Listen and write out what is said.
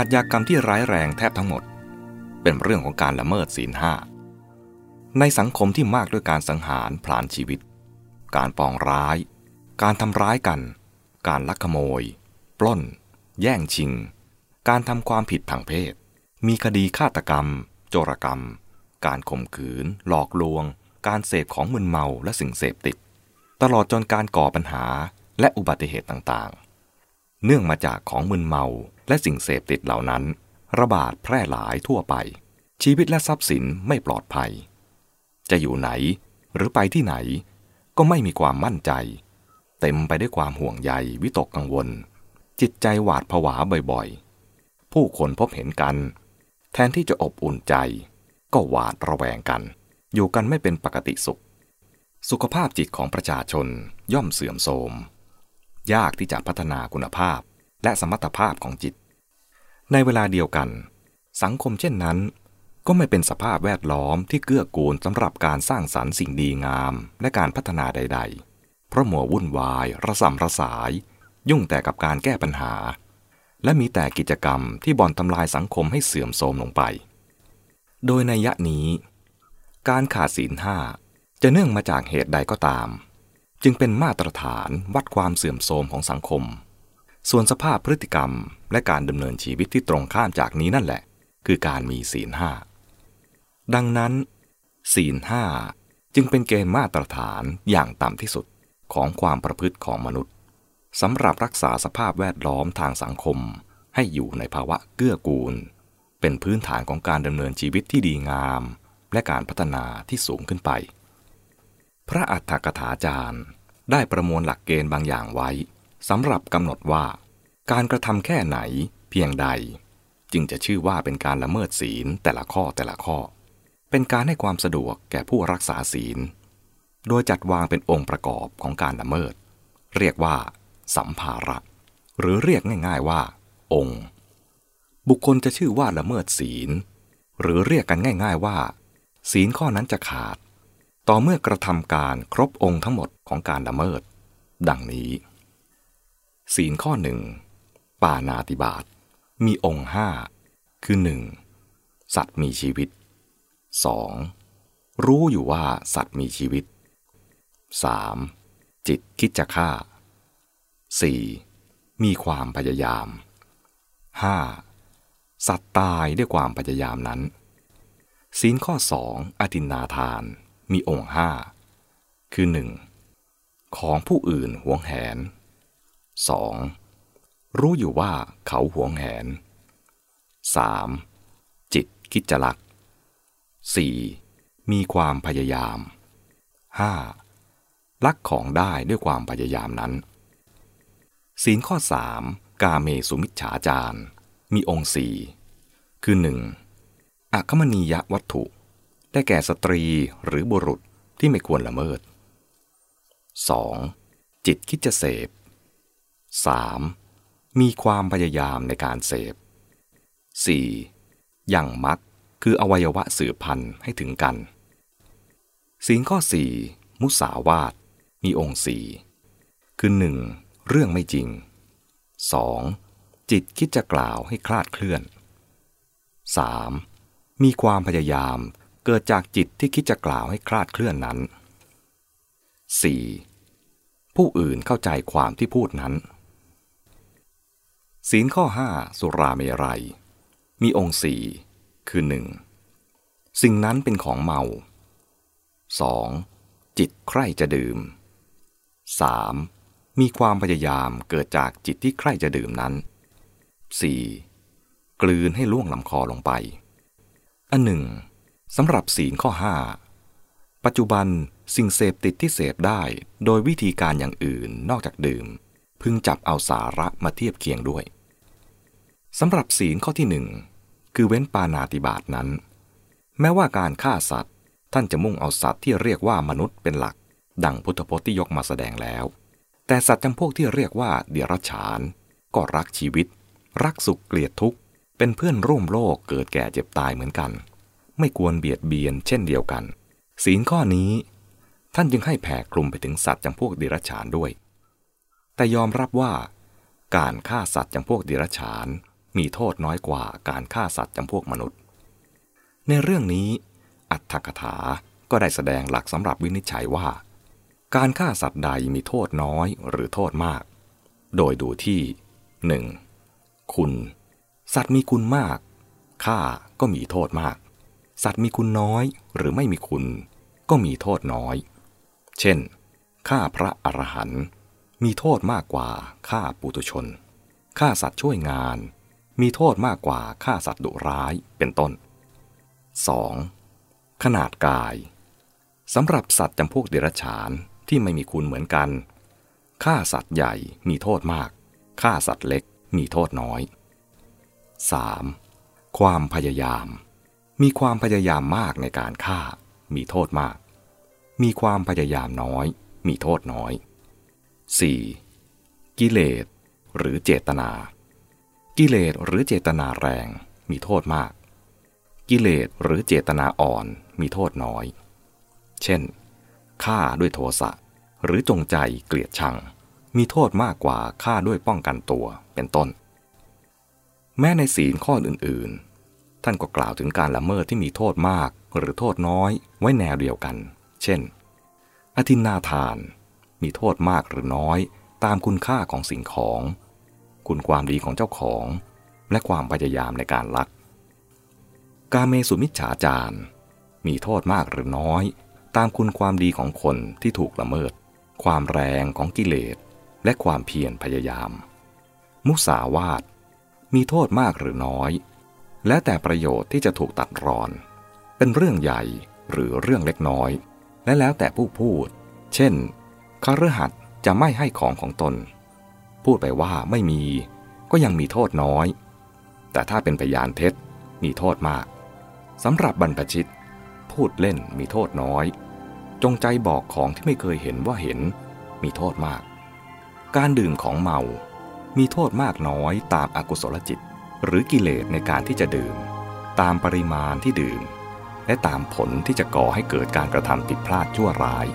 อาชญากรรมที่ร้ายแรงแทบทั้งหมด เป็นเรื่องของการละเมิดศีลห้าในสังคมที่มากด้วยการสังหารผลาญชีวิต การปองร้าย การทำร้ายกัน การลักขโมย ปล้น แย่งชิง การทำความผิดทางเพศ มีคดีฆาตกรรม โจรกรรม การข่มขืน หลอกลวง การเสพของมึนเมาและสิ่งเสพติด ตลอดจนการก่อปัญหาและอุบัติเหตุต่างๆ เนื่องมาจากของมึนเมา และสิ่งเสพติดเหล่านั้น ระบาดแพร่หลายทั่วไป ชีวิตและทรัพย์สินไม่ปลอดภัย จะอยู่ไหนหรือไปที่ไหน ก็ไม่มีความมั่นใจ เต็มไปด้วยความห่วงใยวิตกกังวล จิตใจหวาดผวาบ่อยๆ ผู้คนพบเห็นกัน แทนที่จะอบอุ่นใจ ก็หวาดระแวงกัน อยู่กันไม่เป็นปกติสุข สุขภาพจิตของประชาชนย่อมเสื่อมโทรมยากที่จะพัฒนาคุณภาพและสมรรถภาพของจิต ในเวลาเดียวกัน สังคมเช่นนั้น ก็ไม่เป็นสภาพแวดล้อมที่เกื้อกูลสำหรับการสร้างสรรค์สิ่งดีงามและการพัฒนาใด ๆ เพราะมัววุ่นวาย ระสำระสาย ยุ่งแต่กับการแก้ปัญหา และมีแต่กิจกรรมที่บ่อนทำลายสังคมให้เสื่อมโทรมลงไป โดยในยะนี้ การขาดศีลห้าจะเนื่องมาจากเหตุใดก็ตาม จึงเป็นมาตรฐานวัดความเสื่อมโทรมของสังคม ส่วนสภาพพฤติกรรมและการดำเนินชีวิตที่ตรงข้ามจากนี้นั่นแหละ คือการมีศีลห้าดังนั้น ศีลห้าจึงเป็นเกณฑ์มาตรฐานอย่างต่ำที่สุดของความประพฤติของมนุษย์สำหรับรักษาสภาพแวดล้อมทางสังคม ให้อยู่ในภาวะเกื้อกูล เป็นพื้นฐานของการดำเนินชีวิตที่ดีงาม และการพัฒนาที่สูงขึ้นไป พระอัฏฐกถาจารย์ได้ประมวลหลักเกณฑ์บางอย่างไว้ สำหรับกำหนดว่า การกระทำแค่ไหนเพียงใด จึงจะชื่อว่าเป็นการละเมิดศีลแต่ละข้อแต่ละข้อ เป็นการให้ความสะดวกแก่ผู้รักษาศีล โดยจัดวางเป็นองค์ประกอบของการละเมิด เรียกว่า สัมภาระ หรือเรียกง่ายๆว่า องค์ บุคคลจะชื่อว่าละเมิดศีล หรือเรียกกันง่าย ๆว่า ศีลข้อนั้นจะขาด ต่อเมื่อกระทำการครบองค์ทั้งหมดของการละเมิด ดังนี้ ศีลข้อหนึ่งปานาติบาตมีองค์ห้าคือหนึ่งสัตว์มีชีวิต 2. รู้อยู่ว่าสัตว์มีชีวิต 3. จิตคิดจะฆ่า 4. มีความพยายาม 5. สัตว์ตายด้วยความพยายามนั้น ศีลข้อสองอตินนาทานมีองค์ห้าคือหนึ่งของผู้อื่นหวงแหน 2. รู้อยู่ว่าเขาหวงแหน 3. จิตคิดจะลัก 4. มีความพยายาม 5. ลักของได้ด้วยความพยายามนั้น ศีลข้อสามกาเมสุมิชฉาจารมีองค์สี่คือหนึ่งอัคมณียวัตถุ ได้แก่สตรีหรือบุรุษที่ไม่ควรละเมิด 2. จิตคิดจะเสพ 3. มีความพยายามในการเสพ 4. ยังมักคืออวัยวะสืบพันธุ์ให้ถึงกันศีลข้อ 4 มุสาวาทมีองค์สี่คือหนึ่งเรื่องไม่จริง 2. จิตคิดจะกล่าวให้คลาดเคลื่อน 3. มีความพยายามเกิดจากจิตที่คิดจะกล่าวให้คลาดเคลื่อนนั้น 4. ผู้อื่นเข้าใจความที่พูดนั้น ศีลข้อห้าสุราเมรัย มีองค์สี่คือหนึ่งสิ่งนั้นเป็นของเมา 2. จิตใคร่จะดื่ม 3. มีความพยายามเกิดจากจิตที่ใคร่จะดื่มนั้น 4. กลืนให้ล่วงลำคอลงไปอันหนึ่งสำหรับศีลข้อห้าปัจจุบันสิ่งเสพติดที่เสพได้โดยวิธีการอย่างอื่นนอกจากดื่ม พึงจับเอาสาระมาเทียบเคียงด้วย สำหรับศีลข้อที่หนึ่งคือเว้นปานาติบาตนั้น แม้ว่าการฆ่าสัตว์ ท่านจะมุ่งเอาสัตว์ที่เรียกว่ามนุษย์เป็นหลัก ดังพุทธพจน์ที่ยกมาแสดงแล้ว แต่สัตว์จำพวกที่เรียกว่าเดียรฉาน ก็รักชีวิต รักสุขเกลียดทุกข์ เป็นเพื่อนร่วมโลกเกิดแก่เจ็บตายเหมือนกัน ไม่ควรเบียดเบียนเช่นเดียวกัน ศีลข้อนี้ ท่านจึงให้แผ่คลุมไปถึงสัตว์จำพวกเดรัจฉานด้วย แต่ยอมรับว่า การฆ่าสัตว์จำพวกเดรัจฉาน มีโทษน้อยกว่าการฆ่าสัตว์จำพวกมนุษย์ ในเรื่องนี้ อัตถกถาก็ได้แสดงหลักสำหรับวินิจฉัยว่า การฆ่าสัตว์ใดมีโทษน้อยหรือโทษมาก โดยดูที่ 1. คุณ สัตว์มีคุณมากฆ่าก็มีโทษมาก สัตว์มีคุณน้อยหรือไม่มีคุณ ก็มีโทษน้อย เช่นฆ่าพระอรหันต์มีโทษมากกว่าฆ่าปุตุชนฆ่าสัตว์ช่วยงาน มีโทษมากกว่าฆ่าสัตว์ดุร้ายเป็นต้น 2. ขนาดกายสำหรับสัตว์จำพวกเดรัจฉานที่ไม่มีคุณเหมือนกันฆ่าสัตว์ใหญ่มีโทษมากฆ่าสัตว์เล็กมีโทษน้อย 3. ความพยายาม มีความพยายามมากในการฆ่า มีโทษมาก มีความพยายามน้อย มีโทษน้อย 4. กิเลสหรือเจตนา กิเลสหรือเจตนาแรงมีโทษมาก กิเลสหรือเจตนาอ่อนมีโทษน้อย เช่นฆ่าด้วยโทสะหรือจงใจเกลียดชัง มีโทษมากกว่าฆ่าด้วยป้องกันตัวเป็นต้น แม้ในศีลข้ออื่นๆ ท่านก็กล่าวถึงการละเมิดที่มีโทษมากหรือโทษน้อยไว้แนวเดียวกัน เช่น อธินาทาน มีโทษมากหรือน้อย ตามคุณค่าของสิ่งของ คุณความดีของเจ้าของ และความพยายามในการลัก กาเมสุมิจฉาจารมีโทษมากหรือน้อย ตามคุณความดีของคนที่ถูกละเมิด ความแรงของกิเลส และความเพียรพยายาม มุสาวาทมีโทษมากหรือน้อย และแต่ประโยชน์ที่จะถูกตัดรอน เป็นเรื่องใหญ่หรือเรื่องเล็กน้อย และแล้วแต่ผู้พูด เช่นคฤหัสถ์จะไม่ให้ของของตน พูดไปว่าไม่มี ก็ยังมีโทษน้อย แต่ถ้าเป็นพยานเท็จมีโทษมากสำหรับบรรพชิต พูดเล่นมีโทษน้อย จงใจบอกของที่ไม่เคยเห็นว่าเห็น มีโทษมาก การดื่มของเมา มีโทษมากน้อยตามอากุศลจิต หรือกิเลสในการที่จะดื่ม ตามปริมาณที่ดื่ม และตามผลที่จะก่อให้เกิดการกระทำผิดพลาดชั่วร้าย